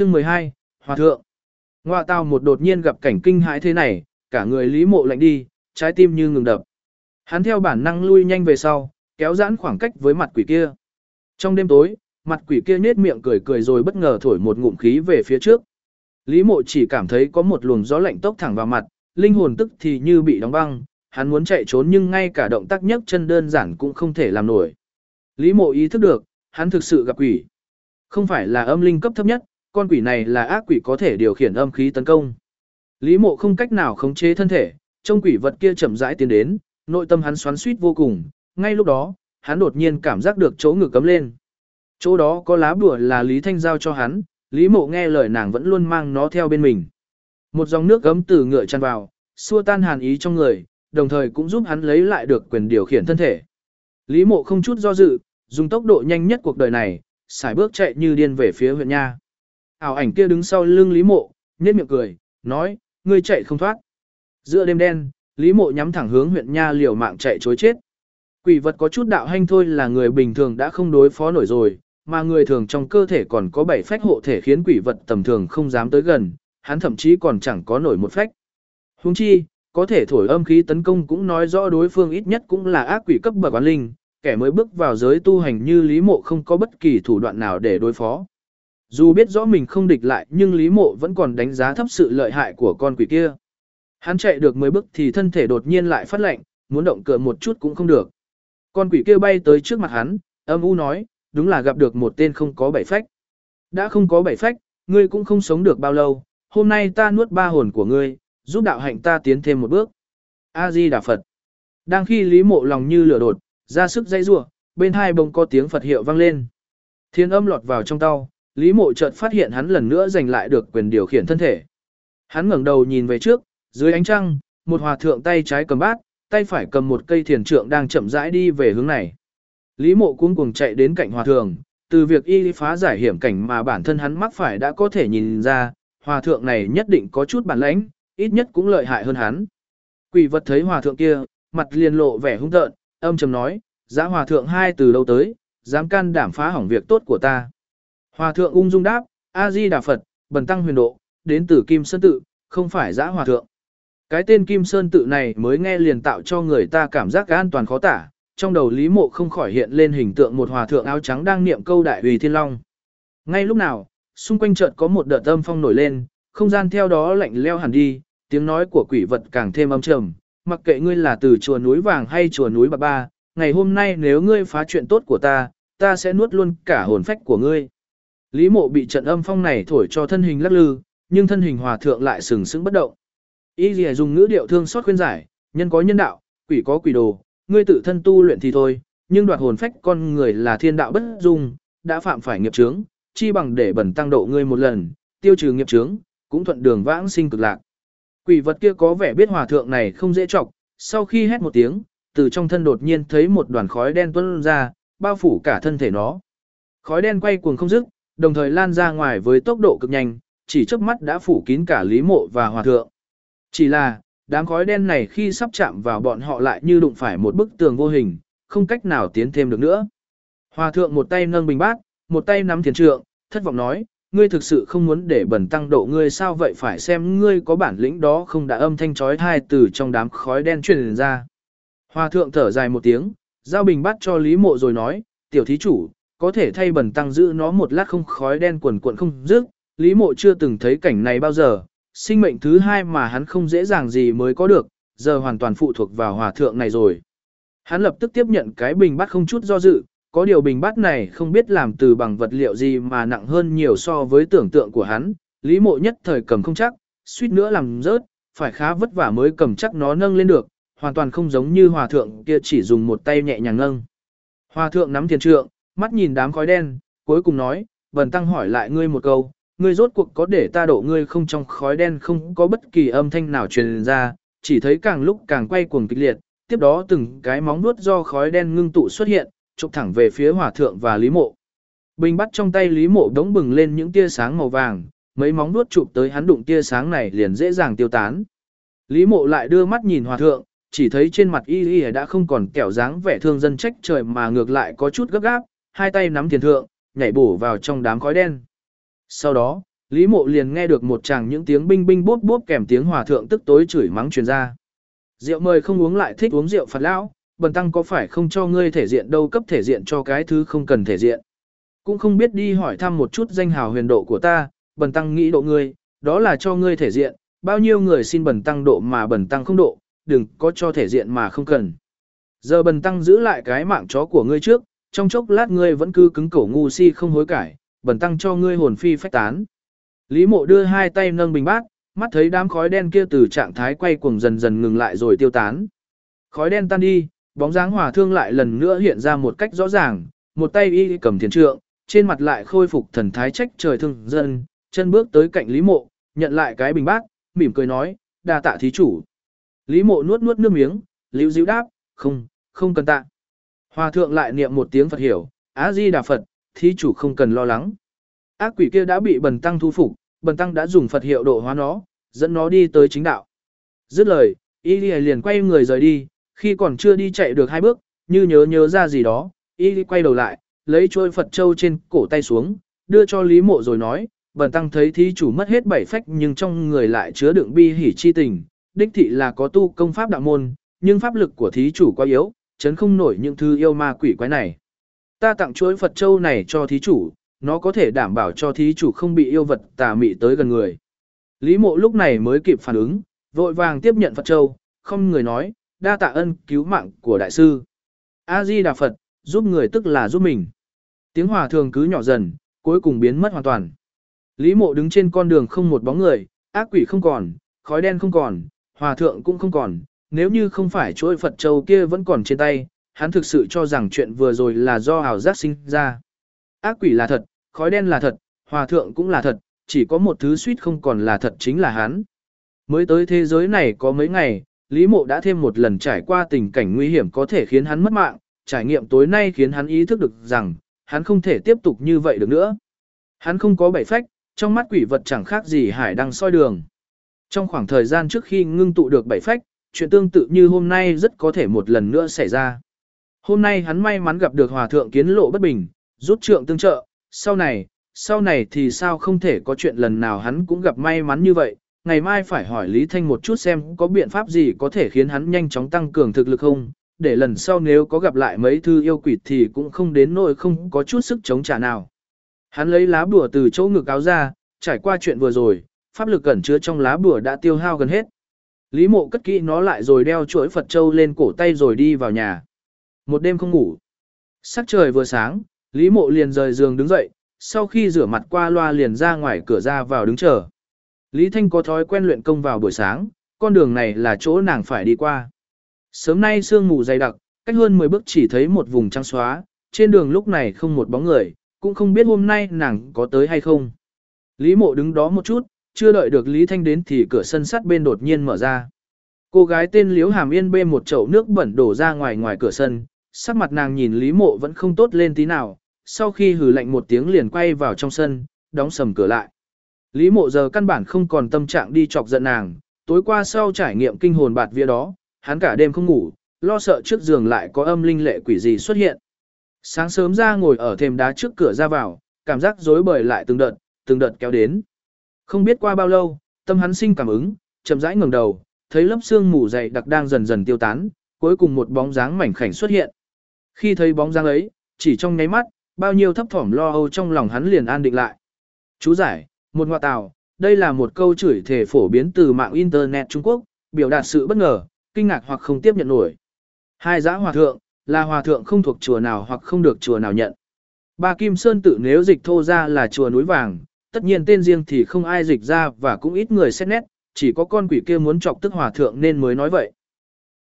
Chương 12, Hòa thượng. Ngoại tao một đột nhiên gặp cảnh kinh hãi thế này, cả người Lý Mộ lạnh đi, trái tim như ngừng đập. Hắn theo bản năng lui nhanh về sau, kéo giãn khoảng cách với mặt quỷ kia. Trong đêm tối, mặt quỷ kia nhếch miệng cười cười rồi bất ngờ thổi một ngụm khí về phía trước. Lý Mộ chỉ cảm thấy có một luồng gió lạnh tốc thẳng vào mặt, linh hồn tức thì như bị đóng băng, hắn muốn chạy trốn nhưng ngay cả động tác nhấc chân đơn giản cũng không thể làm nổi. Lý Mộ ý thức được, hắn thực sự gặp quỷ. Không phải là âm linh cấp thấp nhất, con quỷ này là ác quỷ có thể điều khiển âm khí tấn công. Lý Mộ không cách nào khống chế thân thể, trong quỷ vật kia chậm rãi tiến đến, nội tâm hắn xoắn xuýt vô cùng, ngay lúc đó, hắn đột nhiên cảm giác được chỗ ngực cấm lên. Chỗ đó có lá bùa là Lý Thanh giao cho hắn, Lý Mộ nghe lời nàng vẫn luôn mang nó theo bên mình. Một dòng nước gấm từ ngựa tràn vào, xua tan hàn ý trong người, đồng thời cũng giúp hắn lấy lại được quyền điều khiển thân thể. Lý Mộ không chút do dự, dùng tốc độ nhanh nhất cuộc đời này, xài bước chạy như điên về phía huyện nha. Ảo ảnh kia đứng sau lưng Lý Mộ, nhếch miệng cười, nói, ngươi chạy không thoát. Giữa đêm đen, Lý Mộ nhắm thẳng hướng huyện nha liều mạng chạy chối chết. Quỷ vật có chút đạo hanh thôi là người bình thường đã không đối phó nổi rồi, mà người thường trong cơ thể còn có bảy phách hộ thể khiến quỷ vật tầm thường không dám tới gần, hắn thậm chí còn chẳng có nổi một phách. Huống chi, có thể thổi âm khí tấn công cũng nói rõ đối phương ít nhất cũng là ác quỷ cấp bậc quán linh, kẻ mới bước vào giới tu hành như Lý Mộ không có bất kỳ thủ đoạn nào để đối phó. Dù biết rõ mình không địch lại nhưng Lý Mộ vẫn còn đánh giá thấp sự lợi hại của con quỷ kia. Hắn chạy được 10 bước thì thân thể đột nhiên lại phát lạnh, muốn động cựa một chút cũng không được. Con quỷ kia bay tới trước mặt hắn, âm u nói, đúng là gặp được một tên không có bảy phách. Đã không có bảy phách, ngươi cũng không sống được bao lâu, hôm nay ta nuốt ba hồn của ngươi, giúp đạo hạnh ta tiến thêm một bước. A-di Đà Phật. Đang khi Lý Mộ lòng như lửa đột, ra sức dây rủa, bên hai bông có tiếng Phật hiệu vang lên. Thiên âm lọt vào trong tao, Lý Mộ chợt phát hiện hắn lần nữa giành lại được quyền điều khiển thân thể. Hắn ngẩng đầu nhìn về trước, dưới ánh trăng, một hòa thượng tay trái cầm bát, tay phải cầm một cây thiền trượng đang chậm rãi đi về hướng này. Lý Mộ cuống cuồng chạy đến cạnh hòa thượng, từ việc y phá giải hiểm cảnh mà bản thân hắn mắc phải đã có thể nhìn ra, hòa thượng này nhất định có chút bản lãnh, ít nhất cũng lợi hại hơn hắn. Quỷ vật thấy hòa thượng kia, mặt liền lộ vẻ hung tợn, âm trầm nói, giá hòa thượng hai từ đâu tới, dám can đảm phá hỏng việc tốt của ta. Hòa thượng ung dung đáp, A-di Đà Phật, bần tăng huyền độ, đến từ Kim Sơn Tự, không phải giã hòa thượng. Cái tên Kim Sơn Tự này mới nghe liền tạo cho người ta cảm giác an toàn khó tả, trong đầu Lý Mộ không khỏi hiện lên hình tượng một hòa thượng áo trắng đang niệm câu đại uy thiên long. Ngay lúc nào, xung quanh chợt có một đợt âm phong nổi lên, không gian theo đó lạnh leo hẳn đi, tiếng nói của quỷ vật càng thêm âm trầm, mặc kệ ngươi là từ chùa núi vàng hay chùa núi bạc ba, ngày hôm nay nếu ngươi phá chuyện tốt của ta, ta sẽ nuốt luôn cả hồn phách của ngươi. Lý mộ bị trận âm phong này thổi cho thân hình lắc lư, nhưng thân hình hòa thượng lại sừng sững bất động. Y lìa dùng ngữ điệu thương xót khuyên giải, nhân có nhân đạo, quỷ có quỷ đồ, ngươi tự thân tu luyện thì thôi, nhưng đoạt hồn phách con người là thiên đạo bất dung, đã phạm phải nghiệp chướng, chi bằng để bẩn tăng độ ngươi một lần, tiêu trừ nghiệp chướng, cũng thuận đường vãng sinh cực lạc. Quỷ vật kia có vẻ biết hòa thượng này không dễ chọc, sau khi hét một tiếng, từ trong thân đột nhiên thấy một đoàn khói đen tuôn ra, bao phủ cả thân thể nó. Khói đen quay cuồng không dứt, đồng thời lan ra ngoài với tốc độ cực nhanh, chỉ chớp mắt đã phủ kín cả Lý Mộ và Hòa Thượng. Chỉ là, đám khói đen này khi sắp chạm vào bọn họ lại như đụng phải một bức tường vô hình, không cách nào tiến thêm được nữa. Hòa Thượng một tay nâng bình bát, một tay nắm thiền trượng, thất vọng nói, ngươi thực sự không muốn để bẩn tăng độ ngươi sao vậy phải xem ngươi có bản lĩnh đó không đã âm thanh chói tai từ trong đám khói đen truyền ra. Hòa Thượng thở dài một tiếng, giao bình bát cho Lý Mộ rồi nói, tiểu thí chủ, có thể thay bẩn tăng giữ nó một lát không khói đen quần cuộn không dứt, Lý Mộ chưa từng thấy cảnh này bao giờ, sinh mệnh thứ hai mà hắn không dễ dàng gì mới có được, giờ hoàn toàn phụ thuộc vào hòa thượng này rồi. Hắn lập tức tiếp nhận cái bình bát không chút do dự, có điều bình bát này không biết làm từ bằng vật liệu gì mà nặng hơn nhiều so với tưởng tượng của hắn, Lý Mộ nhất thời cầm không chắc, suýt nữa làm rớt, phải khá vất vả mới cầm chắc nó nâng lên được, hoàn toàn không giống như hòa thượng kia chỉ dùng một tay nhẹ nhàng nâng. Hòa thượng nắm thiền trượng, mắt nhìn đám khói đen, cuối cùng nói, bần Tăng hỏi lại ngươi một câu, ngươi rốt cuộc có để ta độ ngươi không trong khói đen không có bất kỳ âm thanh nào truyền ra, chỉ thấy càng lúc càng quay cuồng kịch liệt, tiếp đó từng cái móng vuốt do khói đen ngưng tụ xuất hiện, chụp thẳng về phía hỏa thượng và Lý Mộ. Bình bắt trong tay Lý Mộ đống bừng lên những tia sáng màu vàng, mấy móng vuốt chụp tới hắn đụng tia sáng này liền dễ dàng tiêu tán. Lý Mộ lại đưa mắt nhìn hòa thượng, chỉ thấy trên mặt y y đã không còn kẻo dáng vẻ thương dân trách trời mà ngược lại có chút gấp gáp, hai tay nắm thiền thượng, nhảy bổ vào trong đám khói đen. Sau đó, Lý mộ liền nghe được một chàng những tiếng binh binh bốp bốp kèm tiếng hòa thượng tức tối chửi mắng truyền ra. Rượu mời không uống lại thích uống rượu phật lão, bần tăng có phải không cho ngươi thể diện đâu cấp thể diện cho cái thứ không cần thể diện. Cũng không biết đi hỏi thăm một chút danh hào huyền độ của ta, bần tăng nghĩ độ ngươi, đó là cho ngươi thể diện, bao nhiêu người xin bần tăng độ mà bần tăng không độ, đừng có cho thể diện mà không cần. Giờ bần tăng giữ lại cái mạng chó của ngươi trước, trong chốc lát ngươi vẫn cứ cứng cổ ngu si không hối cải, bần tăng cho ngươi hồn phi phách tán. Lý mộ đưa hai tay nâng bình bát, mắt thấy đám khói đen kia từ trạng thái quay cuồng dần dần ngừng lại rồi tiêu tán. Khói đen tan đi, bóng dáng hòa thương lại lần nữa hiện ra một cách rõ ràng, một tay y cầm thiền trượng, trên mặt lại khôi phục thần thái trách trời thương dân, chân bước tới cạnh Lý mộ, nhận lại cái bình bát, mỉm cười nói, đa tạ thí chủ. Lý mộ nuốt nuốt nước miếng, liễu díu đáp, không, không cần tạ. Hòa thượng lại niệm một tiếng Phật hiểu, Á-di Đà Phật, thí chủ không cần lo lắng. Ác quỷ kia đã bị bần tăng thu phục, bần tăng đã dùng Phật hiệu độ hóa nó, dẫn nó đi tới chính đạo. Dứt lời, y liền quay người rời đi, khi còn chưa đi chạy được hai bước, như nhớ nhớ ra gì đó, y quay đầu lại, lấy trôi Phật châu trên cổ tay xuống, đưa cho Lý Mộ rồi nói, bần tăng thấy thí chủ mất hết bảy phách nhưng trong người lại chứa đựng bi hỉ chi tình, đích thị là có tu công pháp đạo môn, nhưng pháp lực của thí chủ quá yếu, chấn không nổi những thứ yêu ma quỷ quái này. Ta tặng chuỗi Phật Châu này cho thí chủ, nó có thể đảm bảo cho thí chủ không bị yêu vật tà mị tới gần người. Lý mộ lúc này mới kịp phản ứng, vội vàng tiếp nhận Phật Châu, không người nói, đa tạ ân cứu mạng của đại sư. A-di Đà Phật, giúp người tức là giúp mình. Tiếng hòa thường cứ nhỏ dần, cuối cùng biến mất hoàn toàn. Lý mộ đứng trên con đường không một bóng người, ác quỷ không còn, khói đen không còn, hòa thượng cũng không còn, nếu như không phải chuỗi Phật Châu kia vẫn còn trên tay, hắn thực sự cho rằng chuyện vừa rồi là do ảo giác sinh ra. Ác quỷ là thật, khói đen là thật, hòa thượng cũng là thật, chỉ có một thứ suýt không còn là thật chính là hắn. Mới tới thế giới này có mấy ngày, Lý Mộ đã thêm một lần trải qua tình cảnh nguy hiểm có thể khiến hắn mất mạng, trải nghiệm tối nay khiến hắn ý thức được rằng, hắn không thể tiếp tục như vậy được nữa. Hắn không có bảy phách, trong mắt quỷ vật chẳng khác gì hải đang soi đường. Trong khoảng thời gian trước khi ngưng tụ được bảy phách, chuyện tương tự như hôm nay rất có thể một lần nữa xảy ra. Hôm nay hắn may mắn gặp được hòa thượng kiến lộ bất bình, rút trượng tương trợ, sau này, sau này thì sao không thể có chuyện lần nào hắn cũng gặp may mắn như vậy, ngày mai phải hỏi Lý Thanh một chút xem có biện pháp gì có thể khiến hắn nhanh chóng tăng cường thực lực không, để lần sau nếu có gặp lại mấy thư yêu quỷ thì cũng không đến nỗi không có chút sức chống trả nào. Hắn lấy lá bùa từ chỗ ngực áo ra, trải qua chuyện vừa rồi, pháp lực cẩn chứa trong lá bùa đã tiêu hao gần hết. Lý mộ cất kỹ nó lại rồi đeo chuỗi Phật Châu lên cổ tay rồi đi vào nhà. Một đêm không ngủ. Sắc trời vừa sáng, Lý mộ liền rời giường đứng dậy, sau khi rửa mặt qua loa liền ra ngoài cửa ra vào đứng chờ. Lý Thanh có thói quen luyện công vào buổi sáng, con đường này là chỗ nàng phải đi qua. Sớm nay sương mù dày đặc, cách hơn 10 bước chỉ thấy một vùng trắng xóa, trên đường lúc này không một bóng người, cũng không biết hôm nay nàng có tới hay không. Lý mộ đứng đó một chút, chưa đợi được Lý Thanh đến thì cửa sân sắt bên đột nhiên mở ra. Cô gái tên Liễu Hàm Yên bê một chậu nước bẩn đổ ra ngoài ngoài cửa sân, sắc mặt nàng nhìn Lý Mộ vẫn không tốt lên tí nào, sau khi hừ lạnh một tiếng liền quay vào trong sân, đóng sầm cửa lại. Lý Mộ giờ căn bản không còn tâm trạng đi chọc giận nàng, tối qua sau trải nghiệm kinh hồn bạt vía đó, hắn cả đêm không ngủ, lo sợ trước giường lại có âm linh lệ quỷ gì xuất hiện. Sáng sớm ra ngồi ở thềm đá trước cửa ra vào, cảm giác rối bời lại từng đợt, từng đợt kéo đến. Không biết qua bao lâu, tâm hắn sinh cảm ứng, chậm rãi ngẩng đầu, thấy lớp xương mù dày đặc đang dần dần tiêu tán, cuối cùng một bóng dáng mảnh khảnh xuất hiện. Khi thấy bóng dáng ấy, chỉ trong nháy mắt, bao nhiêu thấp thỏm lo âu trong lòng hắn liền an định lại. Chú giải, một ngoại tào, đây là một câu chửi thể phổ biến từ mạng Internet Trung Quốc, biểu đạt sự bất ngờ, kinh ngạc hoặc không tiếp nhận nổi. Hai giã hòa thượng, là hòa thượng không thuộc chùa nào hoặc không được chùa nào nhận. Ba Kim Sơn tự nếu dịch thô ra là chùa núi vàng, tất nhiên tên riêng thì không ai dịch ra và cũng ít người xét nét, chỉ có con quỷ kia muốn chọc tức hòa thượng nên mới nói vậy.